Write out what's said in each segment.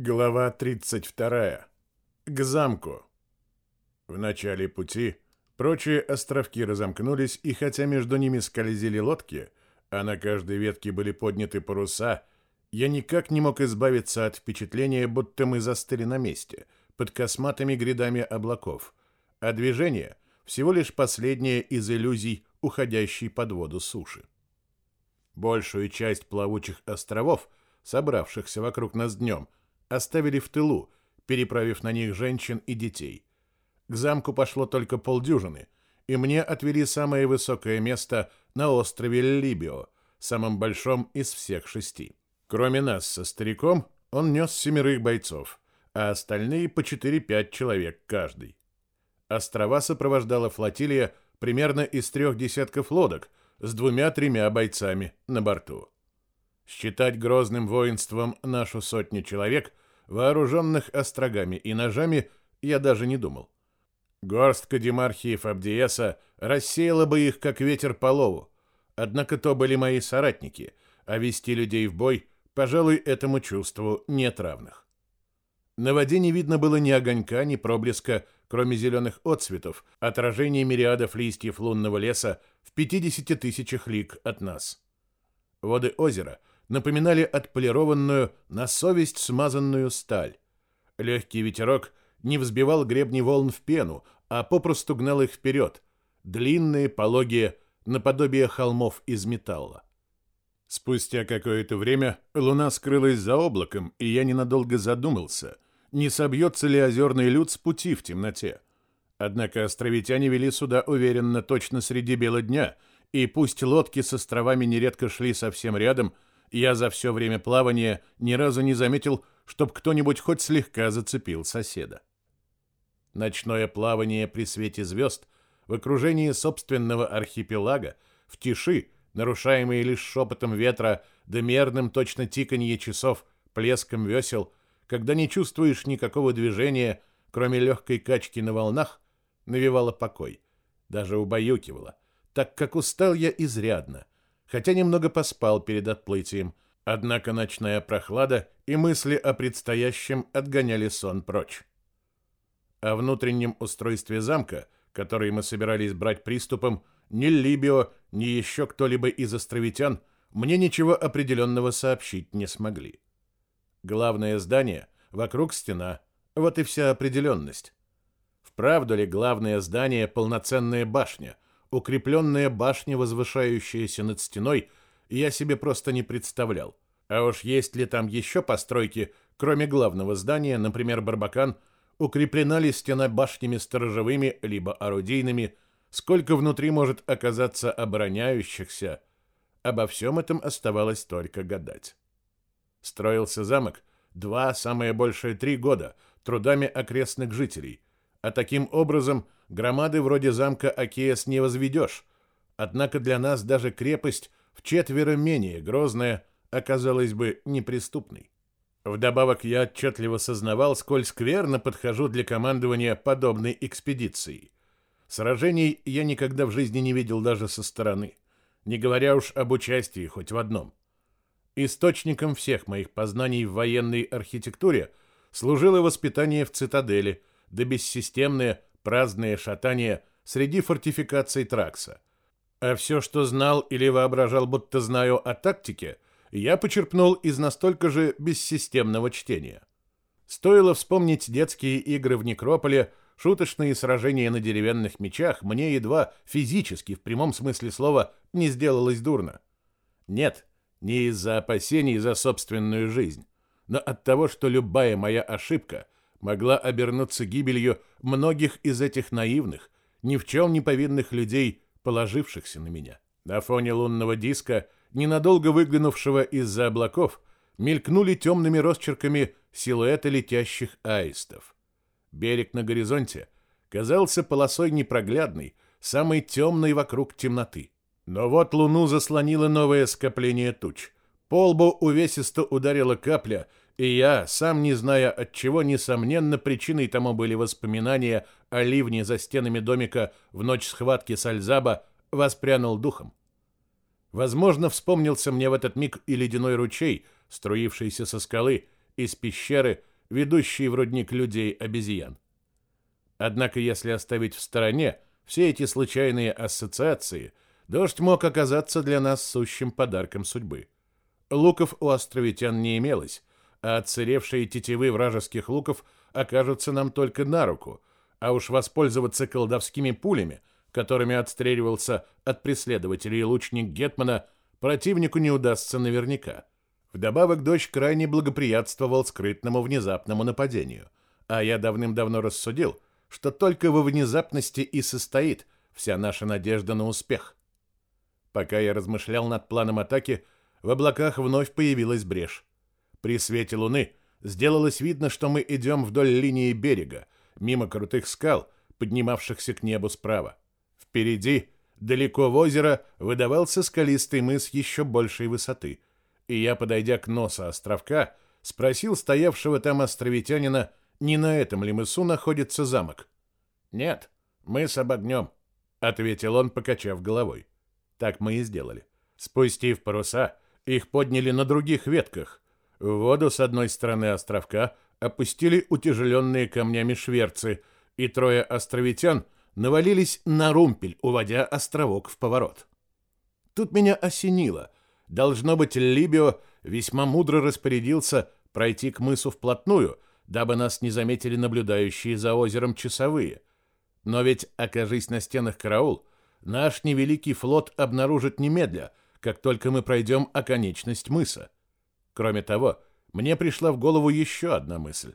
Глава 32. К замку. В начале пути прочие островки разомкнулись, и хотя между ними скользили лодки, а на каждой ветке были подняты паруса, я никак не мог избавиться от впечатления, будто мы застыли на месте, под косматыми грядами облаков, а движение — всего лишь последняя из иллюзий, уходящей под воду суши. Большую часть плавучих островов, собравшихся вокруг нас днем — оставили в тылу, переправив на них женщин и детей. К замку пошло только полдюжины, и мне отвели самое высокое место на острове Либио, самом большом из всех шести. Кроме нас со стариком, он нес семерых бойцов, а остальные по 4-5 человек каждый. Острова сопровождала флотилия примерно из трех десятков лодок с двумя-тремя бойцами на борту. Считать грозным воинством нашу сотню человек, вооруженных острогами и ножами, я даже не думал. Горстка демархиев Абдиеса рассеяла бы их, как ветер по лову. Однако то были мои соратники, а вести людей в бой, пожалуй, этому чувству нет равных. На воде не видно было ни огонька, ни проблеска, кроме зеленых отцветов, отражений мириадов листьев лунного леса в 50 тысячах лиг от нас. Воды озера напоминали отполированную, на совесть смазанную сталь. Легкий ветерок не взбивал гребни волн в пену, а попросту гнал их вперед, длинные, пологие, наподобие холмов из металла. Спустя какое-то время луна скрылась за облаком, и я ненадолго задумался, не собьется ли озерный люд с пути в темноте. Однако островитяне вели сюда уверенно точно среди бела дня, и пусть лодки с островами нередко шли совсем рядом – я за все время плавания ни разу не заметил, чтоб кто-нибудь хоть слегка зацепил соседа. Ночное плавание при свете звезд, в окружении собственного архипелага, в тиши, нарушаемые лишь шепотом ветра, да мерным точно тиканье часов, плеском весел, когда не чувствуешь никакого движения, кроме легкой качки на волнах, навевало покой, даже убаюкивало, так как устал я изрядно — хотя немного поспал перед отплытием. Однако ночная прохлада и мысли о предстоящем отгоняли сон прочь. О внутреннем устройстве замка, который мы собирались брать приступом, ни Либио, ни еще кто-либо из островитян мне ничего определенного сообщить не смогли. Главное здание, вокруг стена, вот и вся определенность. Вправду ли главное здание полноценная башня – укрепленная башня, возвышающаяся над стеной, я себе просто не представлял. А уж есть ли там еще постройки, кроме главного здания, например, Барбакан, укреплена ли стена башнями сторожевыми либо орудийными, сколько внутри может оказаться обороняющихся, обо всем этом оставалось только гадать. Строился замок два, самое большее три года, трудами окрестных жителей, а таким образом – громады вроде замка Акеас не возведешь. Однако для нас даже крепость в четверо менее грозная оказалась бы неприступной. Вдобавок я отчетливо сознавал, сколь скверно подхожу для командования подобной экспедицией. Сражений я никогда в жизни не видел даже со стороны, не говоря уж об участии хоть в одном. Источником всех моих познаний в военной архитектуре служило воспитание в цитадели, да бессистемное праздные шатания среди фортификаций Тракса. А все, что знал или воображал, будто знаю о тактике, я почерпнул из настолько же бессистемного чтения. Стоило вспомнить детские игры в Некрополе, шуточные сражения на деревянных мечах, мне едва физически, в прямом смысле слова, не сделалось дурно. Нет, не из-за опасений за собственную жизнь, но от того, что любая моя ошибка — могла обернуться гибелью многих из этих наивных, ни в чем не повинных людей, положившихся на меня. На фоне лунного диска, ненадолго выглянувшего из-за облаков, мелькнули темными росчерками силуэты летящих аистов. Берег на горизонте казался полосой непроглядной, самой темной вокруг темноты. Но вот луну заслонило новое скопление туч. По лбу увесисто ударила капля, и я, сам не зная от чего, несомненно, причиной тому были воспоминания о ливне за стенами домика в ночь схватки с Альзаба, воспрянул духом. Возможно, вспомнился мне в этот миг и ледяной ручей, струившийся со скалы, из пещеры, ведущий в рудник людей-обезьян. Однако, если оставить в стороне все эти случайные ассоциации, дождь мог оказаться для нас сущим подарком судьбы. Луков у островитян не имелось, а отсыревшие тетивы вражеских луков окажутся нам только на руку, а уж воспользоваться колдовскими пулями, которыми отстреливался от преследователей лучник Гетмана, противнику не удастся наверняка. Вдобавок дождь крайне благоприятствовал скрытному внезапному нападению, а я давным-давно рассудил, что только во внезапности и состоит вся наша надежда на успех. Пока я размышлял над планом атаки, в облаках вновь появилась брешь. При свете луны сделалось видно, что мы идем вдоль линии берега, мимо крутых скал, поднимавшихся к небу справа. Впереди, далеко в озеро, выдавался скалистый мыс еще большей высоты, и я, подойдя к носу островка, спросил стоявшего там островитянина, не на этом ли мысу находится замок. «Нет, мыс обогнем», — ответил он, покачав головой. Так мы и сделали. Спустив паруса, их подняли на других ветках. В воду с одной стороны островка опустили утяжеленные камнями шверцы, и трое островитян навалились на румпель, уводя островок в поворот. Тут меня осенило. Должно быть, Либио весьма мудро распорядился пройти к мысу вплотную, дабы нас не заметили наблюдающие за озером часовые. Но ведь, окажись на стенах караул, наш невеликий флот обнаружит немедля, как только мы пройдем оконечность мыса. Кроме того, мне пришла в голову еще одна мысль.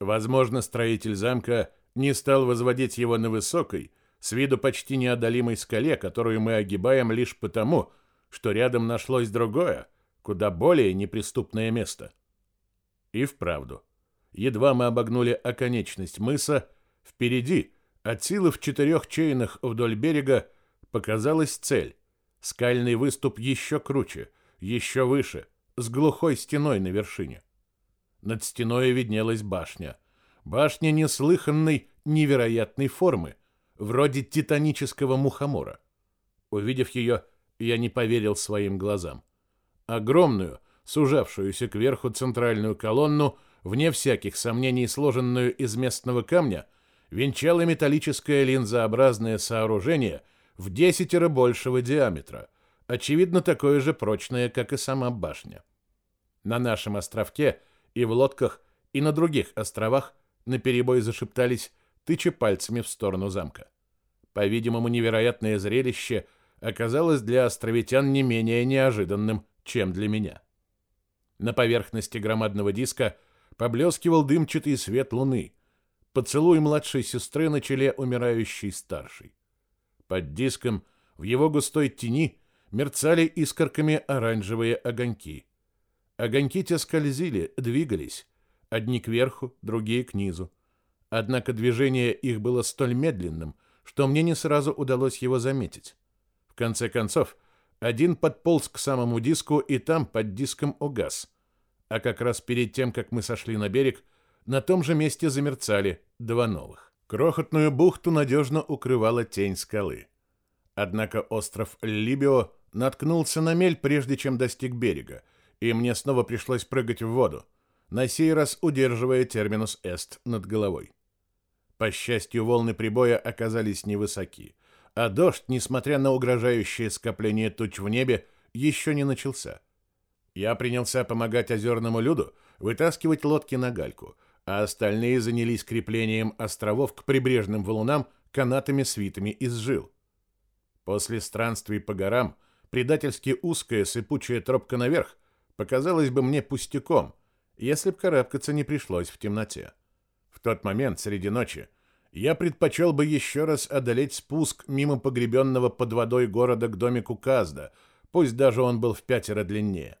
Возможно, строитель замка не стал возводить его на высокой, с виду почти неодолимой скале, которую мы огибаем лишь потому, что рядом нашлось другое, куда более неприступное место. И вправду. Едва мы обогнули оконечность мыса, впереди, от силы в четырех чейнах вдоль берега, показалась цель. Скальный выступ еще круче, еще выше, с глухой стеной на вершине. Над стеной виднелась башня. Башня неслыханной, невероятной формы, вроде титанического мухомора. Увидев ее, я не поверил своим глазам. Огромную, сужавшуюся кверху центральную колонну – вне всяких сомнений сложенную из местного камня, венчало металлическое линзообразное сооружение в десятеро большего диаметра, очевидно такое же прочное, как и сама башня. На нашем островке и в лодках, и на других островах наперебой зашептались, тыча пальцами в сторону замка. По-видимому, невероятное зрелище оказалось для островитян не менее неожиданным, чем для меня. На поверхности громадного диска – поблескивал дымчатый свет луны. Поцелуй младшей сестры на челе умирающей старшей. Под диском в его густой тени мерцали искорками оранжевые огоньки. Огоньки те скользили, двигались, одни кверху, другие к низу. Однако движение их было столь медленным, что мне не сразу удалось его заметить. В конце концов, один подполз к самому диску и там под диском угас а как раз перед тем, как мы сошли на берег, на том же месте замерцали два новых. Крохотную бухту надежно укрывала тень скалы. Однако остров Либио наткнулся на мель, прежде чем достиг берега, и мне снова пришлось прыгать в воду, на сей раз удерживая терминус «эст» над головой. По счастью, волны прибоя оказались невысоки, а дождь, несмотря на угрожающее скопление туч в небе, еще не начался — я принялся помогать озерному люду вытаскивать лодки на гальку, а остальные занялись креплением островов к прибрежным валунам канатами-свитами из жил. После странствий по горам предательски узкая сыпучая тропка наверх показалась бы мне пустяком, если б карабкаться не пришлось в темноте. В тот момент, среди ночи, я предпочел бы еще раз одолеть спуск мимо погребенного под водой города к домику Казда, пусть даже он был в пятеро длиннее.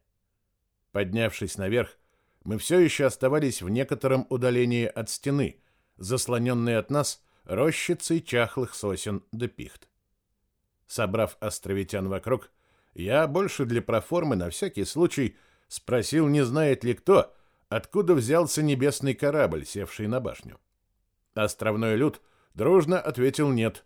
Поднявшись наверх, мы все еще оставались в некотором удалении от стены, заслоненной от нас рощицей чахлых сосен да пихт. Собрав островитян вокруг, я больше для проформы на всякий случай спросил, не знает ли кто, откуда взялся небесный корабль, севший на башню. Островной люд дружно ответил «нет».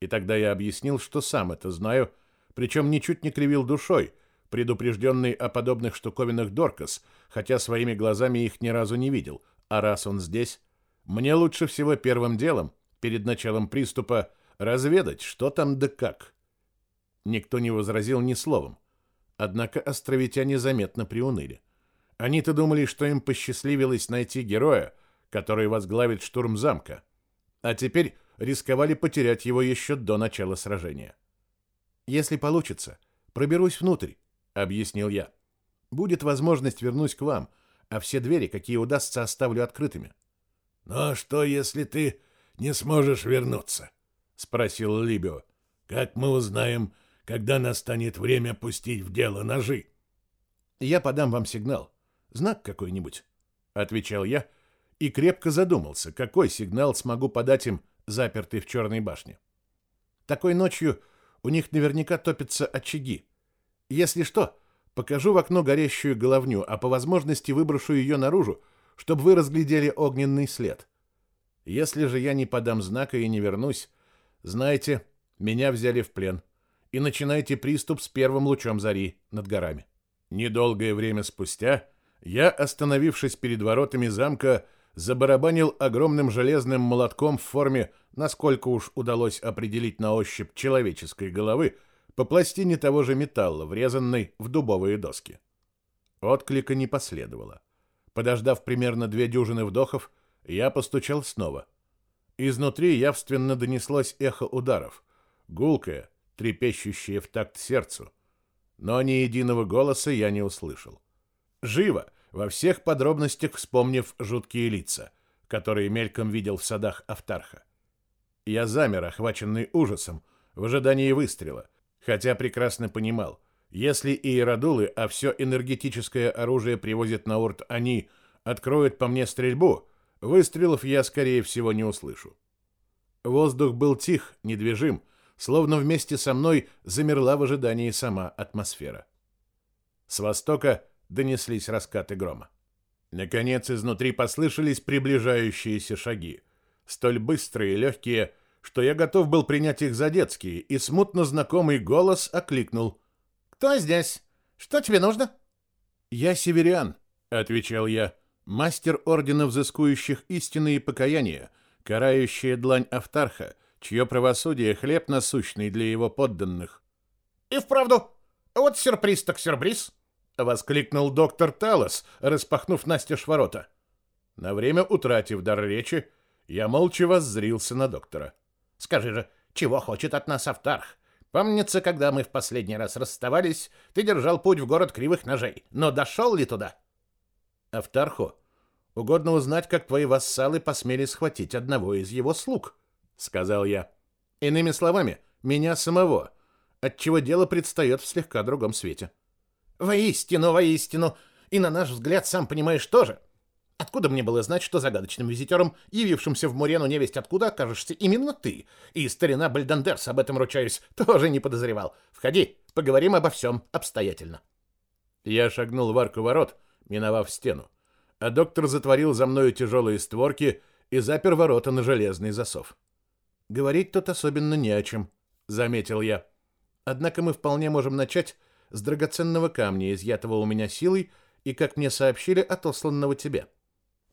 И тогда я объяснил, что сам это знаю, причем ничуть не кривил душой — предупрежденный о подобных штуковинах Доркас, хотя своими глазами их ни разу не видел, А раз он здесь, мне лучше всего первым делом, перед началом приступа, разведать, что там да как. Никто не возразил ни словом. Однако островитяне заметно приуныли. Они-то думали, что им посчастливилось найти героя, который возглавит штурм замка. А теперь рисковали потерять его еще до начала сражения. «Если получится, проберусь внутрь», — объяснил я. «Будет возможность вернусь к вам, а все двери, какие удастся, оставлю открытыми». «Но «Ну, что, если ты не сможешь вернуться?» — спросил Либио. «Как мы узнаем, когда настанет время пустить в дело ножи?» «Я подам вам сигнал. Знак какой-нибудь», — отвечал я и крепко задумался, какой сигнал смогу подать им, запертый в черной башне. Такой ночью у них наверняка топятся очаги. Если что, покажу в окно горящую головню, а по возможности выброшу ее наружу, чтобы вы разглядели огненный след. Если же я не подам знака и не вернусь, знайте, меня взяли в плен. И начинайте приступ с первым лучом зари над горами. Недолгое время спустя я, остановившись перед воротами замка, забарабанил огромным железным молотком в форме, насколько уж удалось определить на ощупь человеческой головы, по пластине того же металла, врезанной в дубовые доски. Отклика не последовало. Подождав примерно две дюжины вдохов, я постучал снова. Изнутри явственно донеслось эхо ударов, гулкое, трепещущее в такт сердцу. Но ни единого голоса я не услышал. Живо, во всех подробностях вспомнив жуткие лица, которые мельком видел в садах Автарха. Я замер, охваченный ужасом, в ожидании выстрела, хотя прекрасно понимал, если иеродулы, а все энергетическое оружие привозят на Урт они, откроют по мне стрельбу, выстрелов я, скорее всего, не услышу. Воздух был тих, недвижим, словно вместе со мной замерла в ожидании сама атмосфера. С востока донеслись раскаты грома. Наконец, изнутри послышались приближающиеся шаги, столь быстрые и легкие, что я готов был принять их за детские, и смутно знакомый голос окликнул. «Кто здесь? Что тебе нужно?» «Я северян», — отвечал я, — «мастер ордена взыскующих истины и покаяния, карающая длань Автарха, чье правосудие — хлеб насущный для его подданных». «И вправду? Вот сюрприз так сюрприз!» — воскликнул доктор Талос, распахнув настежь ворота. На время утратив дар речи, я молча воззрился на доктора. «Скажи же, чего хочет от нас Автарх? Помнится, когда мы в последний раз расставались, ты держал путь в город Кривых Ножей, но дошел ли туда?» «Автарху, угодно узнать, как твои вассалы посмели схватить одного из его слуг», — сказал я. «Иными словами, меня самого, отчего дело предстает в слегка другом свете». Воистину, воистину. И на наш взгляд, сам понимаешь, тоже. Откуда мне было знать, что загадочным визитером, явившимся в Мурену невесть откуда, окажешься именно ты? И старина Бальдандерс, об этом ручаюсь, тоже не подозревал. Входи, поговорим обо всем обстоятельно. Я шагнул в арку ворот, миновав стену, а доктор затворил за мною тяжелые створки и запер ворота на железный засов. Говорить тут особенно не о чем, заметил я. Однако мы вполне можем начать с драгоценного камня, изъятого у меня силой и, как мне сообщили, отосланного тебе.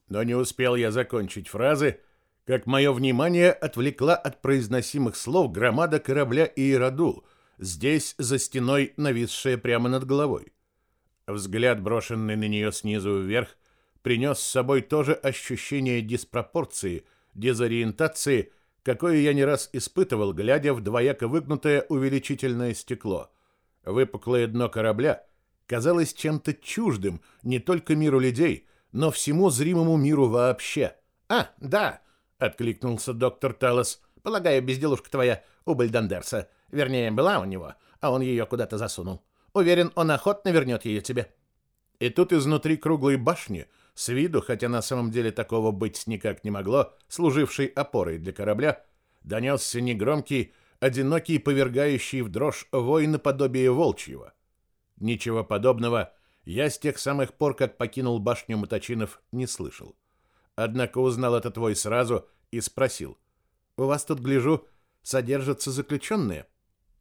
Но не успел я закончить фразы, как мое внимание отвлекла от произносимых слов громада корабля Иерадул, здесь за стеной нависшая прямо над головой. Взгляд, брошенный на нее снизу вверх, принес с собой тоже ощущение диспропорции, дезориентации, какое я не раз испытывал, глядя в двояко выгнутое увеличительное стекло — Выпуклое дно корабля казалось чем-то чуждым не только миру людей, но всему зримому миру вообще. «А, да!» — откликнулся доктор Талос. «Полагаю, безделушка твоя у Бальдандерса. Вернее, была у него, а он ее куда-то засунул. Уверен, он охотно вернет ее тебе». И тут изнутри круглой башни, с виду, хотя на самом деле такого быть никак не могло, служившей опорой для корабля, донесся негромкий, одинокий, повергающий в дрожь вой наподобие волчьего. Ничего подобного я с тех самых пор, как покинул башню Моточинов, не слышал. Однако узнал это твой сразу и спросил. «У вас тут, гляжу, содержатся заключенные?»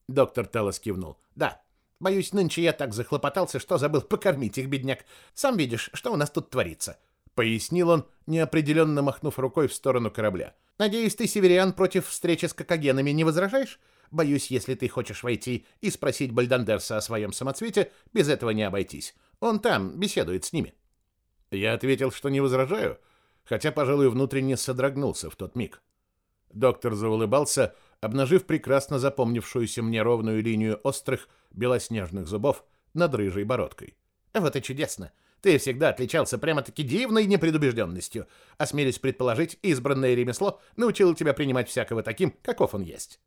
Доктор Телос кивнул. «Да, боюсь, нынче я так захлопотался, что забыл покормить их, бедняк. Сам видишь, что у нас тут творится». пояснил он, неопределенно махнув рукой в сторону корабля. Надеюсь, ты, северян, против встречи с кокогенами не возражаешь? Боюсь, если ты хочешь войти и спросить Бальдандерса о своем самоцвете, без этого не обойтись. Он там беседует с ними. Я ответил, что не возражаю, хотя, пожалуй, внутренне содрогнулся в тот миг. Доктор заулыбался, обнажив прекрасно запомнившуюся мне ровную линию острых белоснежных зубов над рыжей бородкой. «Вот и чудесно! Ты всегда отличался прямо-таки дивной непредубежденностью. Осмелюсь предположить, избранное ремесло научило тебя принимать всякого таким, каков он есть».